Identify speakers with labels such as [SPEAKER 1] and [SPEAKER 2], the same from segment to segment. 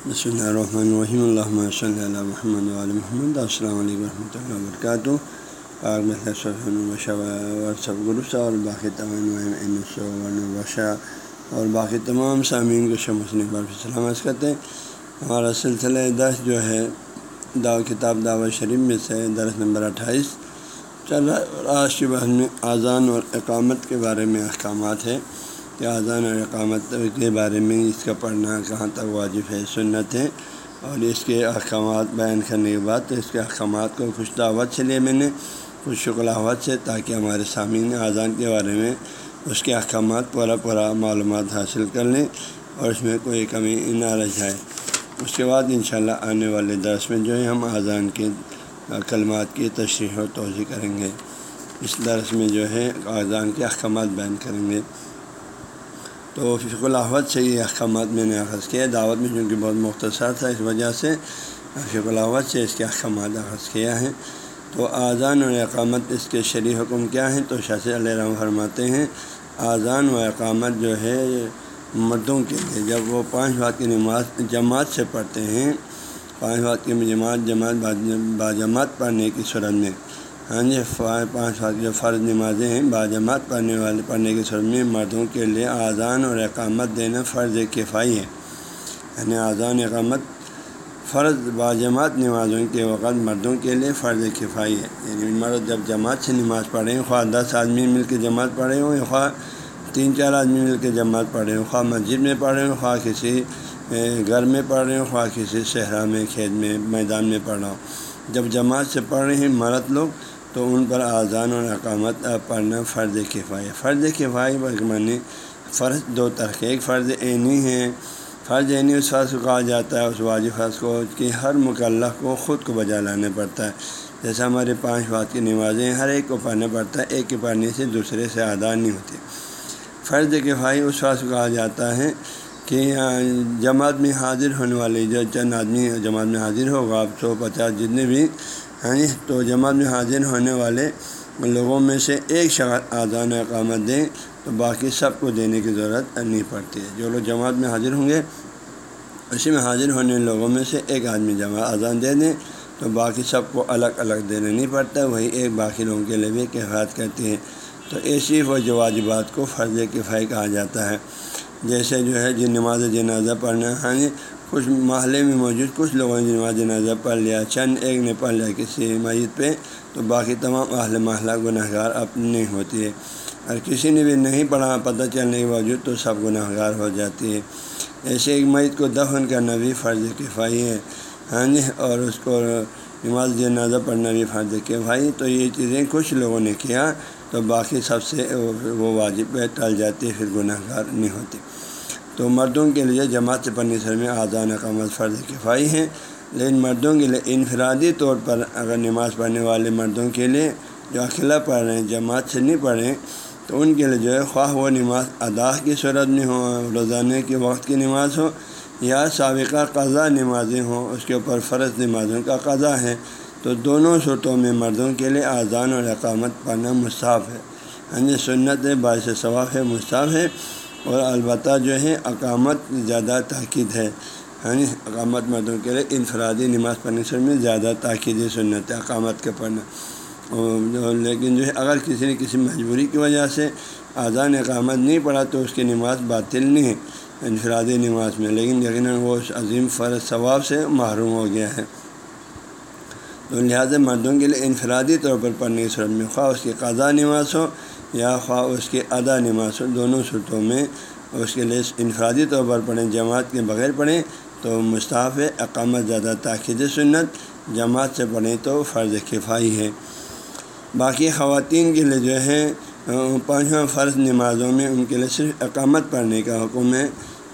[SPEAKER 1] بسم اللہ الرحمن الرحیم الحمۃ صلی اللہ محمد علیہ محمد السلام علیکم ورحمۃ اللہ وبرکاتہ گروپ اور باقی تمام اور باقی تمام سامعین کو شمسن سلامت کرتے ہیں ہمارا سلسلہ دس جو ہے دا کتاب دعوت شریف میں سے درس نمبر اٹھائیس چل رہا ہے آج کی بحث میں اذان اور اقامت کے بارے میں احکامات ہے کہ اذان اور اقامت کے بارے میں اس کا پڑھنا کہاں تک واجب ہے، سنت ہے۔ اور اس کے احکامات بیان کرنے کے بعد تو اس کے احکامات کو خوش دعوت سے لیے میں نے، خوش شکلاوت سے، تاکہ ہمارے سامعین اذان کے بارے میں اس کے احکامات پورا پورا معلومات حاصل کر لیں اور اس میں کوئی کمی نہ رہ جائے۔ اس کے بعد انشاءاللہ آنے والے درس میں جو ہے ہم اذان کے کلمات کی تشریح و توضیع کریں گے۔ اس درس میں جو ہے اذان کے احکامات بیان کریں گے۔ تو فق الحوت سے یہ احکامات میں نے اخذ کیا دعوت میں چونکہ بہت مختصر تھا اس وجہ سے فق الحوت سے اس کے احکامات اخذ کیا ہے تو اذان و اقامت اس کے شرع حکم کیا ہیں؟ تو شاہ علیہ رحم فرماتے ہیں اذان و اقامت جو ہے مردوں کے لیے جب وہ پانچ بات کی نماز، جماعت سے پڑھتے ہیں، پانچ بات کی جماعت جماعت باجماعت پڑھنے کی صورت میں۔ ہاں جی پانچ وقت جو فرض نمازیں ہیں باجماعت پڑھنے والے، پڑھنے کے سر میں مردوں کے لیے اذان اور اقامت دینا فرض کفائی ہے۔ یعنی اذان اقامت فرض باجماعت نمازوں کے وقت مردوں کے لیے فرض کفائی ہے۔ یعنی مرد جب جماعت سے نماز پڑھیں خواہ دس آدمی مل کے جماعت پڑھے ہوں خواہ تین چار آدمی مل کے جماعت پڑھے ہوں، خواہ مسجد میں پڑھے ہوں، خواہ کسی گھر میں پڑھ رہے ہوں، خواہ کسی صحرا میں، کھیت میں، میدان میں پڑھ رہا ہوں۔ جب جماعت سے پڑھ رہے ہیں، مرد لوگ تو ان پر اذان اور اقامت پڑھنا فرض کفائی فرض کفائی معنی فرض دو طرح ایک فرض عینی ہے، فرض عینی اس فرض کو کہا جاتا ہے، اس واجب فرض کو کہ ہر مکلح کو خود کو بجا لانا پڑتا ہے۔ جیسے ہمارے پانچ بات کی نمازیں ہر ایک کو پڑھنا پڑتا ہے، ایک کے پڑھنے سے دوسرے سے ادا نہیں ہوتی۔ فرض کفائی اس فرض کو کہا جاتا ہے کہ جماعت میں حاضر ہونے والے جو چند آدمی جماعت میں حاضر ہوگا، آپ سو پچاس جتنے بھی ہاں جی تو جماعت میں حاضر ہونے والے لوگوں میں سے ایک شخص اذان اقامت دیں تو باقی سب کو دینے کی ضرورت نہیں پڑتی ہے۔ جو لوگ جماعت میں حاضر ہوں گے، اسی میں حاضر ہونے لوگوں میں سے ایک آدمی جماعت اذان دے دیں تو باقی سب کو الگ الگ دینا نہیں پڑتا، وہی ایک باقی لوگوں کے لیے بھی کفایت کرتی ہے۔ تو ایسی وہ جو واجبات کو فرض کفائی کہا جاتا ہے۔ جیسے جو ہے جن نماز جنازہ پڑھنا ہاں جی کچھ محلے میں موجود، کچھ لوگوں نے نماز جنازہ پڑھ لیا، چند ایک نے پڑھ لیا کسی مسجد پہ، تو باقی تمام اہل محلہ گناہ گار اپنی ہوتی ہے اور کسی نے بھی نہیں پڑھا، پتہ چلنے کے باوجود تو سب گناہ گار ہو جاتی ہے ایسے ایک مسجد کو دفن کرنا بھی فرض کفائی ہے۔ ہاں جی اور اس کو نماز جنازہ پڑھنا بھی فرض کفائی تو یہ چیزیں کچھ لوگوں نے کیا، تو باقی سب سے وہ واجب ٹل جاتی ہے پھر گناہ گار نہیں ہوتی تو مردوں کے لیے جماعت سے پڑھنے سر میں آزان اقامت فرض کفائی ہیں لیکن مردوں کے لیے انفرادی طور پر اگر نماز پڑھنے والے مردوں کے لیے جو اکیلا پڑھ رہے ہیں، جماعت سے نہیں پڑھ رہے تو ان کے لیے جو ہے خواہ وہ نماز ادا کی صورت میں ہو، روزانے کے وقت کی نماز ہو یا سابقہ قضا نمازیں ہوں، اس کے اوپر فرض نمازوں کا قضا ہے۔ تو دونوں صورتوں میں مردوں کے لیے اذان اور اقامت پڑھنا مصعف ہے۔ ہاں جی سنت باعث ثواف ہے مصعف ہے۔ اور البتہ جو ہے اقامت زیادہ تاکید ہے۔ ہاں جی اقامت مردوں کے لیے انفرادی نماز پڑھنے سے میں زیادہ تاکید سنت ہے اقامت کا پڑھنا۔ لیکن جو ہے اگر کسی نے کسی مجبوری کی وجہ سے اذان اقامت نہیں پڑھا تو اس کی نماز باطل نہیں ہے، انفرادی نماز میں۔ لیکن یقیناً وہ اس عظیم فرض ثواب سے محروم ہو گیا ہے۔ تو لہٰذا مردوں کے لیے انفرادی طور پر پڑھنے کی صورت میں خواہ اس کی قضا نماز ہو یا خواہ اس کی ادا نماز دونوں صورتوں میں اس کے لیے انفرادی طور پر پڑھیں، جماعت کے بغیر پڑھیں، تو مصطاف اقامت زیادہ تاکید سنت، جماعت سے پڑھیں تو فرض کفائی ہے۔ باقی خواتین کے لیے جو ہے پانچواں فرض نمازوں میں ان کے لیے صرف اقامت پڑھنے کا حکم ہے۔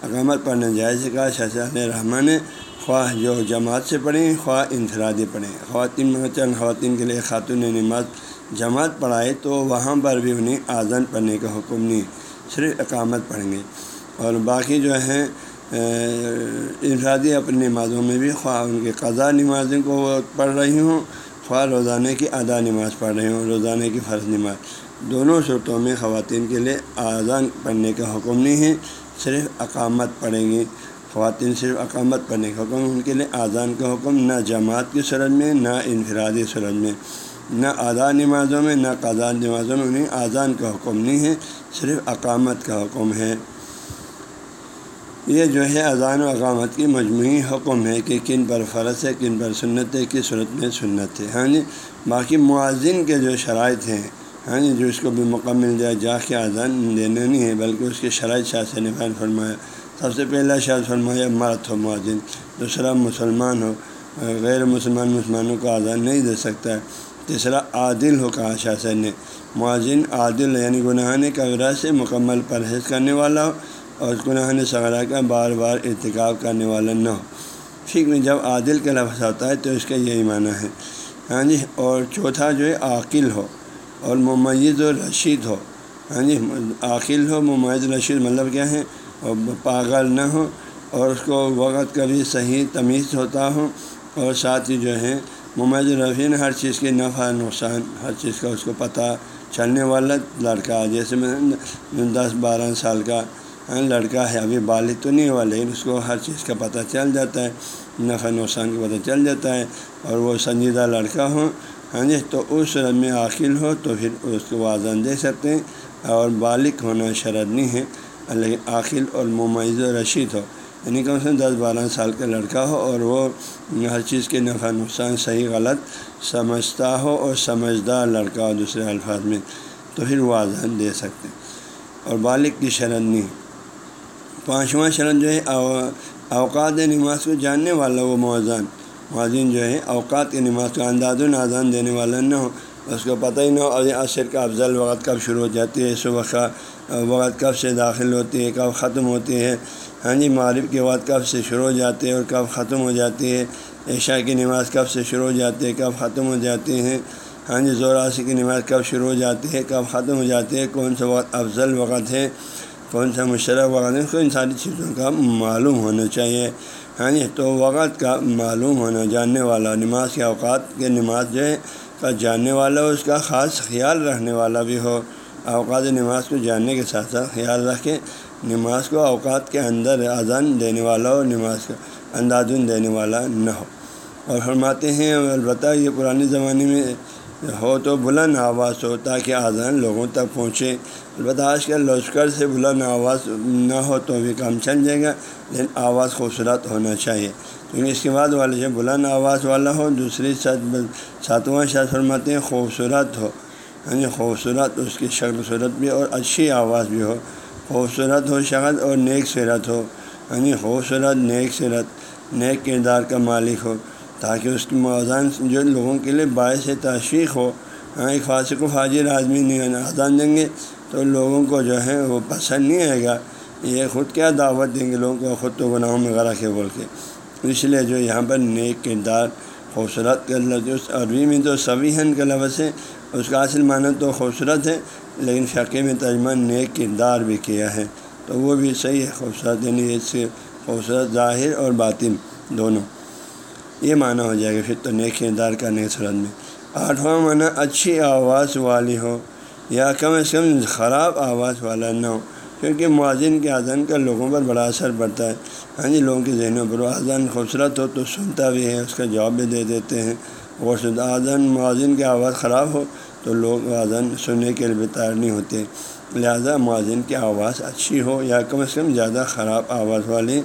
[SPEAKER 1] اقامت پڑھنا جائز کا شاہ رحمان نے۔ خواہ جو جماعت سے پڑھیں، خواہ انفرادی پڑھیں۔ خواتین چند خواتین کے لیے خاتون نماز جماعت پڑھائے تو وہاں پر بھی انہیں آزان پڑھنے کا حکم نہیں، صرف اقامت پڑھیں گے۔ اور باقی جو ہیں انفرادی اپنی نمازوں میں بھی، خواہ ان کے قضا نمازوں کو پڑھ رہی ہوں، خواہ روزانہ کی ادا نماز پڑھ رہی ہوں، روزانہ کی فرض نماز۔ دونوں صورتوں میں خواتین کے لیے آزان پڑھنے کا حکم نہیں ہے، صرف اقامت پڑھیں گی خواتین صرف اقامت پڑھنے کا حکم ان کے لیے اذان کا حکم، نہ جماعت کی صورت میں، نہ انفرادی صورت میں، نہ ادا نمازوں میں، نہ قضا نمازوں میں، انہیں اذان کا حکم نہیں ہے، صرف اقامت کا حکم ہے۔ یہ جو ہے اذان و اقامت کی مجموعی حکم ہے کہ کن پر فرض ہے، کن پر سنت ہے، کس صورت میں سنت ہے۔ ہاں جی باقی معذن کے جو شرائط ہیں ہاں جی جو اس کو بھی موقع مل جائے جا کے اذان دینا نہیں ہے بلکہ اس کے شرائط شاہ سے نفان فرمایا سب سے پہلا شاہ فرمایا مرت ہو معذن دوسرا مسلمان ہو، غیر مسلمان مسلمانوں کو اذان نہیں دے سکتا ہے، تیسرا عادل ہو کہا شاہ سے نے۔ معذن عادل یعنی گناہ کبرا سے مکمل پرہیز کرنے والا ہو اور اس گناہ سغرا کا بار بار ارتکاب کرنے والا نہ ہو۔ ٹھیک میں جب عادل کا لفظ آتا ہے تو اس کا یہی معنی ہے۔ ہاں جی اور چوتھا جو ہے، عاقل ہو اور ممیز و رشید ہو۔ ہاں جی عاقل ہو، ممیز رشید مطلب کیا ہے؟ پاگل نہ ہو اور اس کو وقت کبھی صحیح تمیز ہوتا ہو اور ساتھ ہی جو ہے، ممیز رفین ہر چیز کے نفع نقصان، ہر چیز کا اس کو پتہ چلنے والا لڑکا، جیسے میں دس بارہ سال کا لڑکا ہے، ابھی بالغ تو نہیں ہوا، لیکن اس کو ہر چیز کا پتہ چل جاتا ہے، نفع نقصان کا پتہ چل جاتا ہے اور وہ سنجیدہ لڑکا ہو ہاں جی تو اس میں عاقل ہو تو پھر اس کو آزان دے سکتے ہیں اور بالغ ہونا شرط نہیں ہے۔ عاقل اور مميز و رشید ہو۔ یعنی کم سے دس بارہ سال کا لڑکا ہو اور وہ ہر چیز کے نفع نقصان صحیح غلط سمجھتا ہو اور سمجھدار لڑکا ہو دوسرے الفاظ میں تو پھر وہ آزان دے سکتے۔ اور بالغ کی شرط نہیں۔ پانچواں شرط جو ہے اوقات نماز کو جاننے والا وہ موزان موازن جو ہے، اوقات کی نماز کا انداز و نازان دینے والا نہ ہو۔ اس کو پتہ ہی نہ ہو عصر کا افضل وقت کب شروع ہو جاتی ہے، صبح کا وقت کب سے داخل ہوتی ہے، کب ختم ہوتی ہے۔ ہاں جی معرف کے وقت کب سے شروع ہو جاتے ہیں اور کب ختم ہو جاتی ہے عشاء کی نماز کب سے شروع ہو جاتی ہے کب ختم ہو جاتی ہیں۔ ہاں جی زوراسی کی نماز کب شروع ہو جاتی ہے، کب ختم ہو جاتی ہے، کون سا وقت افضل وقت ہے، کون سا مشرف وقت ہے کو ان ساری چیزوں کا معلوم ہونا چاہیے۔ ہاں جی تو وقت کا معلوم ہونا، جاننے والا نماز کے اوقات کے نماز جو ہے کا جاننے والا ہو اس کا خاص خیال رکھنے والا بھی ہو۔ اوقات نماز کو جاننے کے ساتھ ساتھ خیال رکھے۔ نماز کو اوقات کے اندر اذان دینے والا ہو نماز کا اندازن دینے والا نہ ہو۔ اور فرماتے ہیں، البتہ یہ پرانے زمانے میں ہو تو بلند آواز ہو تاکہ اذان لوگوں تک پہنچے۔ البتہ آج کل لشکر سے بلند آواز نہ ہو تو بھی کام چل جائے گا، لیکن آواز خوبصورت ہونا چاہیے۔ کیونکہ اس کے بعد والے جو بلند آواز والا ہو دوسری ساتواں شاید فرماتے ہیں، خوبصورت ہو۔ ہاں جی خوبصورت، اس کی شکل صورت بھی اور اچھی آواز بھی ہو۔ خوبصورت ہو شکل اور نیک صورت ہو۔ ہاں جی خوبصورت، نیک صورت، نیک کردار کا مالک ہو۔ تاکہ اس کی موزان جو لوگوں کے لیے باعث تشویق ہو ہاں ایک فاسق و فاجر آدمی نہیں اذان دیں گے تو لوگوں کو جو ہے وہ پسند نہیں آئے گا۔ یہ خود کیا دعوت دیں گے لوگوں کو؟ خود تو گناہوں میں غرق ہے بول کے۔ اس لیے جو یہاں پر نیک کردار، خوبصورت کا لفظ عربی میں تو سبھی کا لفظ ہے اس کا اصل معنی تو خوبصورت ہے، لیکن فقے میں ترجمہ نیک کردار بھی کیا ہے۔ تو وہ بھی صحیح ہے، خوبصورت یعنی اس سے خوبصورت، ظاہر اور باطن دونوں۔ یہ معنی ہو جائے گا پھر تو نیک کردار کا نیک صورت میں۔ آٹھواں معنی، اچھی آواز والی ہو یا کم از کم خراب آواز والا نہ ہو۔ کیونکہ معذن کے اذان کا لوگوں پر بڑا اثر پڑتا ہے۔ ہاں جی لوگوں کے ذہنوں پر وہ اذان خوبصورت ہو تو سنتا بھی ہے، اس کا جواب بھی دے دیتے ہیں۔ اور شدہ اذان معذن کی آواز خراب ہو تو لوگ اذان سننے کے لیے بھی تیار نہیں ہوتے۔ لہذا معذن کی آواز اچھی ہو یا کم از کم زیادہ خراب آواز والی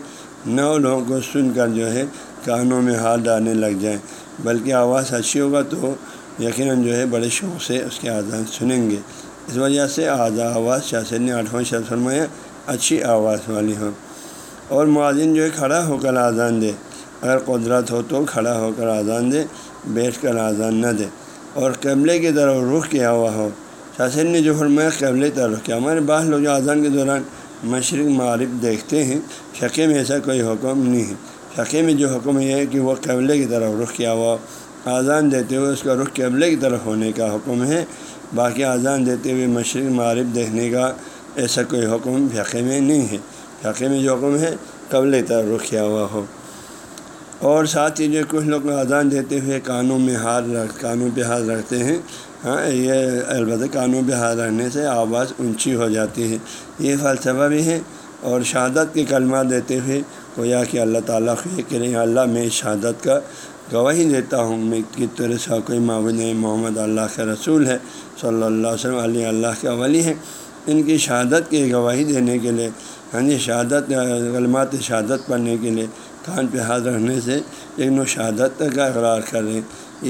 [SPEAKER 1] نہ ہو لوگوں کو سن کر جو ہے کانوں میں ہاتھ ڈالنے لگ جائیں۔ بلکہ آواز اچھی ہوگا تو یقیناً جو ہے بڑے شوق سے اس کے اذان سنیں گے۔ اس وجہ سے آزا آواز شاست نے آٹھواں شاہ فرمایا، اچھی آواز والی ہو۔ اور معذن جو ہے کھڑا ہو کر اذان دے۔ اگر قدرت ہو تو کھڑا ہو کر اذان دے، بیٹھ کر اذان نہ دے۔ اور قبلے کی طرف رخ کیا ہوا ہو۔ شاثر نے جو فرمایا، قبلے طرف کیا۔ ہمارے بعض لوگ جو کے دوران مشرق معرف دیکھتے ہیں شقے میں ایسا کوئی حکم نہیں ہے۔ شقے میں جو حکم یہ ہے کہ وہ قبلے کی طرف رخ کیا ہوا اذان دیتے ہوئے اس کا رخ قبلے کی طرف ہونے کا حکم ہے۔ باقی اذان دیتے ہوئے مشرق معرف دیکھنے کا ایسا کوئی حکم فقے میں نہیں ہے۔ فقے میں جو حکم ہے، قبل طرف رخ کیا ہوا ہو۔ اور ساتھ ہی جو کچھ لوگ اذان دیتے ہوئے کانوں میں ہاتھ رکھ، کانوں پہ ہاتھ رکھتے ہیں ہاں یہ البتہ کانوں پہ ہاتھ رکھنے سے آواز اونچی ہو جاتی ہے۔ یہ فلسفہ بھی ہے۔ اور شہادت کے کلمات دیتے ہوئے کو یا کہ اللہ تعالیٰ یہ کریں اللہ میں شہادت کا گواہی دیتا ہوں میں کی طرح سے کوئی معبود محمد اللہ کا رسول ہے، صلی اللہ علیہ وسلم علیہ اللہ کا ولی ہے ان کی شہادت کی گواہی دینے کے لیے ہاں جی شہادت علمات شہادت پڑھنے کے لیے کان پہ ہاتھ رکھنے سے ایک نو شہادت کا اقرار کر رہے ہیں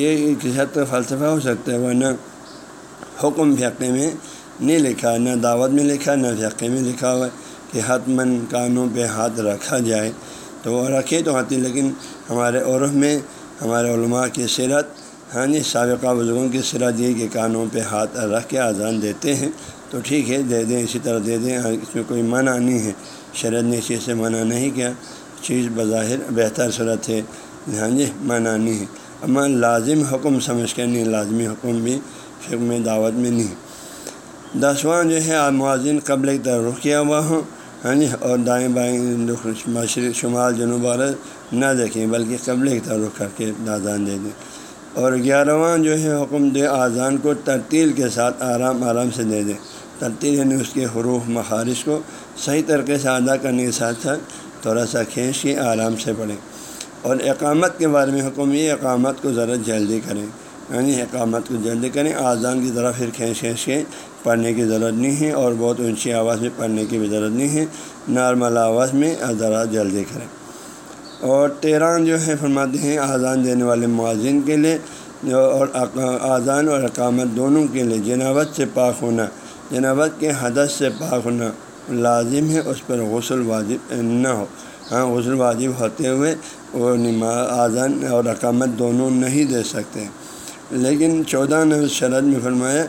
[SPEAKER 1] یہ کسی حد تک فلسفہ ہو سکتا ہے، ورنہ حکم فقے میں نہیں لکھا، نہ دعوت میں لکھا، نہ فقے میں لکھا ہوا ہے کہ حتمن کانوں پہ ہاتھ رکھا جائے۔ تو وہ رکھے تو آتی لیکن ہمارے عرف میں ہمارے علماء کی سیرت ہاں جی سابقہ بزرگوں کی سرت یہ کہ کانوں پہ ہاتھ رکھ کے اذان دیتے ہیں تو ٹھیک ہے، دے دیں، اسی طرح دے دیں ہاں، اس میں کوئی منع نہیں ہے۔ شرط نے چیز سے منع نہیں کیا۔ چیز بظاہر بہتر صورت ہے۔ ہاں جی منع نہیں ہے۔ اما لازم حکم سمجھ کے نہیں، لازمی حکم بھی فکر میں دعوت میں نہیں۔ دسواں جو ہے آپ موازن قبل کی طرف رخ کیا ہوا ہوں ہاں جی اور دائیں بائیں مشرق شمال جنوب عرض نہ دیکھیں، بلکہ قبل کی طرف کر کے دادان دے دیں۔ اور گیارہواں جو ہے، حکم دے آزان کو ترتیل کے ساتھ آرام آرام سے دے دیں۔ ترتیل یعنی اس کے حروف مخارش کو صحیح طریقے سے ادا کرنے کے ساتھ ساتھ تھوڑا سا کھینچ کے آرام سے پڑھیں۔ اور اقامت کے بارے میں حکم یہ، اقامت کو ذرا جلدی کریں۔ یعنی اقامت کو جلدی کریں آزان کی طرح پھر کھینچ کھینچ کے پڑھنے کی ضرورت نہیں ہے اور بہت اونچی آواز میں پڑھنے کی بھی ضرورت نہیں ہے۔ نارمل آواز میں ذرا جلدی کریں۔ اور تیرہ جو ہے فرماتے ہیں اذان دینے والے معذن کے لیے اور اذان اور اقامت دونوں کے لیے جنابت سے پاک ہونا، جنابت کے حدث سے پاک ہونا لازم ہے، اس پر غسل واجب نہ ہو۔ ہاں غسل واجب ہوتے ہوئے وہ نماز اذان اور اقامت دونوں نہیں دے سکتے۔ لیکن چودہ نے شرط میں فرمایا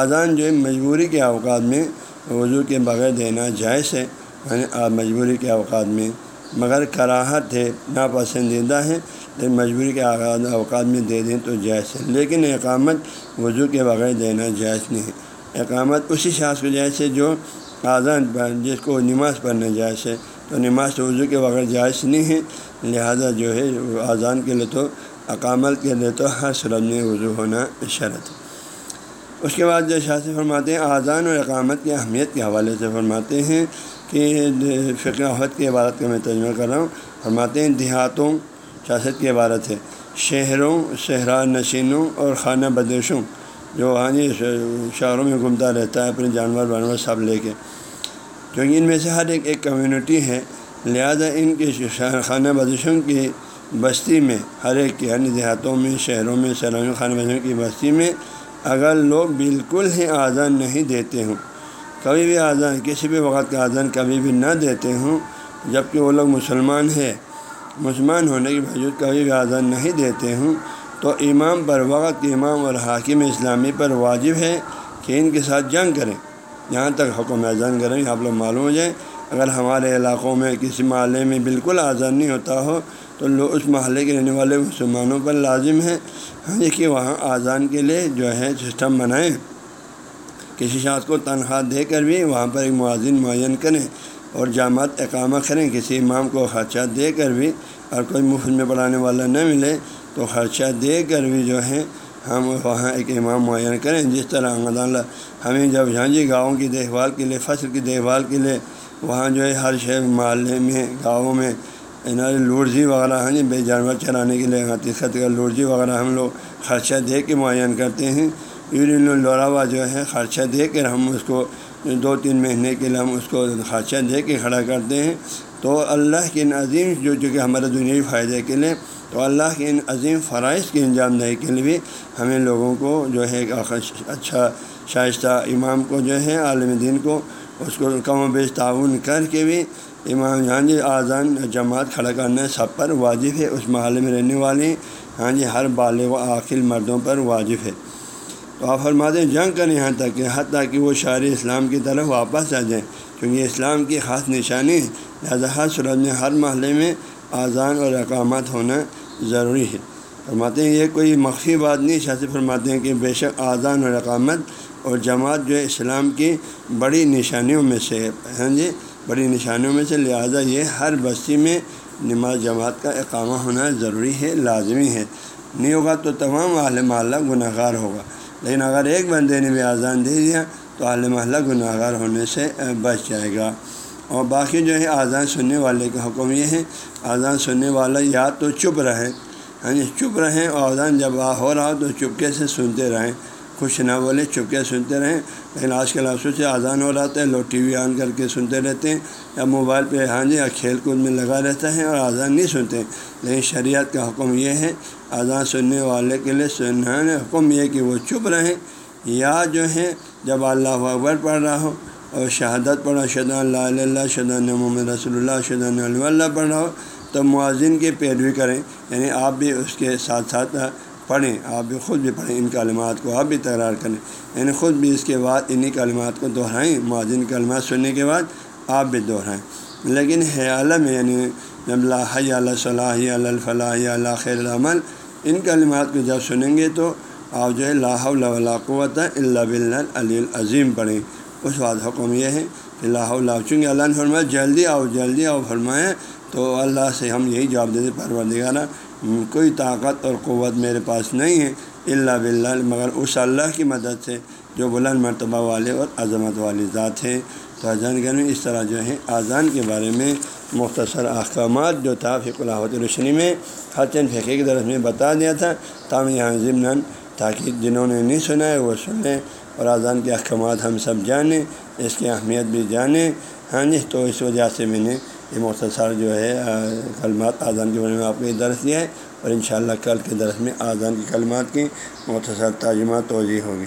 [SPEAKER 1] اذان جو ہے مجبوری کے اوقات میں وضو کے بغیر دینا جائز ہے یعنی مجبوری کے اوقات میں مگر کراہت ہے، ناپسندیدہ ہے لیکن مجبوری کے آغاز اوقات میں دے دیں تو جائز ہے۔ لیکن اقامت وضو کے بغیر دینا جائز نہیں ہے۔ اقامت اسی شاخ کو جائز ہے جو آزان پر، جس کو نماز پڑھنا جائز ہے۔ تو نماز تو وضو کے بغیر جائز نہیں ہے، لہذا جو ہے اذان کے لیے تو، اقامت کے لیے تو ہر صورت میں وضو ہونا شرط ہے۔ اس کے بعد جو شاث فرماتے ہیں اذان اور اقامت کی اہمیت کے حوالے سے فرماتے ہیں کہ فقاحت کی عبارت کا میں ترجمہ کر رہا ہوں۔ فرماتے ہیں، دیہاتوں، سیاست کی عبارت ہے۔ شہروں، صحرا نشینوں اور خانہ بدوشوں جو ہانی جی شہروں میں گھومتا رہتا ہے، اپنے جانور وانور سب لے کے۔ کیونکہ ان میں سے ہر ایک ایک کمیونٹی ہے۔ لہذا ان کے خانہ بدوشوں کی بستی میں، ہر ایک کے یعنی دیہاتوں میں، شہروں میں سیلانوں خانہ بدوشوں کی بستی میں، اگر لوگ بالکل ہی آزان نہیں دیتے ہوں کبھی بھی آزان کسی بھی وقت کا آزان کبھی بھی نہ دیتے ہوں جبکہ وہ لوگ مسلمان ہے مسلمان ہونے کے باوجود کبھی بھی آزان نہیں دیتے ہوں۔ تو امام پر وقت، امام اور حاکم اسلامی پر واجب ہے کہ ان کے ساتھ جنگ کریں۔ جہاں تک حکم اذان کریں، آپ لوگ معلوم ہو جائیں۔ اگر ہمارے علاقوں میں کسی محلے میں بالکل آزان نہیں ہوتا ہو، تو لوگ اس محلے کے رہنے والے مسلمانوں پر لازم ہے ہاں کہ وہاں آزان کے لیے جو ہے سسٹم بنائیں۔ کسی شخص کو تنخواہ دے کر بھی وہاں پر ایک موازن معین کریں اور جامعت اقامہ کریں، کسی امام کو خرچہ دے کر بھی اور کوئی مفت میں پڑھانے والا نہ ملے تو خرچہ دے کر بھی جو ہے ہم وہاں ایک امام معین کریں۔ جس طرح اللہ ہمیں جب جھانجی گاؤں کی دیکھ بھال کے لیے، فصل کی دیکھ بھال کے لیے وہاں جو ہے ہر شہر محلے میں، گاؤں میں لورجی وغیرہ ہیں بے جانور چرانے کے لیے ہاں، حقیقت کا لورجی وغیرہ ہم لوگ خرچہ دے کے معین کرتے ہیں۔ یورین لوراوا جو ہے، خرچہ دے کر ہم اس کو دو تین مہینے کے لیے ہم اس کو خرچہ دے کے کھڑا کرتے ہیں۔ تو اللہ کے ان عظیم جو جو کہ ہمارے دنیا فائدے کے لیے، تو اللہ کے ان عظیم فرائض کی انجام دہی کے لیے بھی ہمیں لوگوں کو جو ہے ایک اچھا شائستہ امام کو جو ہے عالم دین کو، اس کو کم و بیش تعاون کر کے بھی امام ہاں جی آزان جماعت کھڑا کرنا سب پر واجب ہے، اس محلے میں رہنے والے ہاں جی ہر بالغ و عاقل مردوں پر واجب ہے۔ تو آپ فرماتے ہیں جنگ کریں یہاں تک کہ حتیٰ کہ وہ شاعر اسلام کی طرف واپس آ جائیں، کیونکہ اسلام کی خاص نشانی ہے لہٰذا ہر صورت میں ہر محلے میں آزان اور اقامات ہونا ضروری ہے۔ فرماتے ہیں یہ کوئی مخفی بات نہیں شاذ فرماتے ہیں کہ بے شک آزان اور اقامت اور جماعت جو ہے اسلام کی بڑی نشانیوں میں سے ہاں جی بڑی نشانیوں میں سے، لہٰذا یہ ہر بستی میں نماز جماعت کا اقامہ ہونا ضروری ہے، لازمی ہے۔ نہیں ہوگا تو تمام اہل محلہ گناہ گار ہوگا۔ لیکن اگر ایک بندے نے بھی آزان دے دیا تو اہل محلہ گناہ گار ہونے سے بچ جائے گا۔ اور باقی جو ہے اذان سننے والے کا حکم یہ ہے اذان سننے والا یا تو چپ رہے ہاں جی یعنی چپ رہیں اور اذان جب ہو رہا ہو تو چپکے سے سنتے رہیں۔ کچھ نہ بولے چپکے سنتے رہیں۔ لیکن آج کل افسوس سے اذان ہو رہا ہے، لوگ ٹی وی آن کر کے سنتے رہتے ہیں یا موبائل پہ ہاں جی یا کھیل کود میں لگا رہتا ہے اور اذان نہیں سنتے۔ لیکن شریعت کا حکم یہ ہے اذان سننے والے کے لیے سننا حکم یہ کہ وہ چپ رہیں۔ یا جو ہے جب اللہ اکبر پڑھ رہا ہو اور شہادت پڑھا شدہ اللہ اللہ شدہ محمد رسول اللہ شدہ اللہ پڑھ رہا ہو، تو معذن کی پیروی کریں۔ یعنی آپ بھی اس کے ساتھ ساتھ پڑھیں، آپ بھی خود بھی پڑھیں ان کلمات کو، آپ بھی تکرار کریں۔ یعنی خود بھی اس کے بعد انہی کلمات کو دہرائیں۔ معذن کلمات سننے کے بعد آپ بھی دہرائیں۔ لیکن حیال میں یعنی جب لاہی اللہ، صلاح الفلاح اللہ خیر العمل ان کلمات کو جب سنیں گے تو آپ جو ہے لاہ اللہ قوت اللہ بل علی العظیم پڑھیں۔ اس بات حکم یہ ہے کہ اللہ اللہ چونکہ اللہ نے فرمایا جلدی آؤ جلدی آؤ فرمائیں تو اللہ سے ہم یہی جواب دیتے پروردگارہ، کوئی طاقت اور قوت میرے پاس نہیں ہے۔ اللہ بلّہ مگر اس اللہ کی مدد سے جو بلند مرتبہ والے اور عظمت والی ذات ہے۔ تو اذان گھر میں اس طرح جو ہے اذان کے بارے میں مختصر احکامات جو تھا فق الحت روشنی میں، ہر چند فقے کی طرف میں بتا دیا تھا۔ تاہم یہاں ضمن تاکہ جنہوں نے نہیں سنا ہے، وہ سنیں اور اذان کے احکامات ہم سب جانیں، اس کی اہمیت بھی جانیں۔ ہاں جی تو اس وجہ سے میں نے یہ مختصر جو ہے کلمات اذان کے بارے میں آپ کو یہ درس دیا ہے۔ اور انشاءاللہ کل کے درس میں آزان کی کلمات کی مختصر ترجمہ توجہ ہوگی۔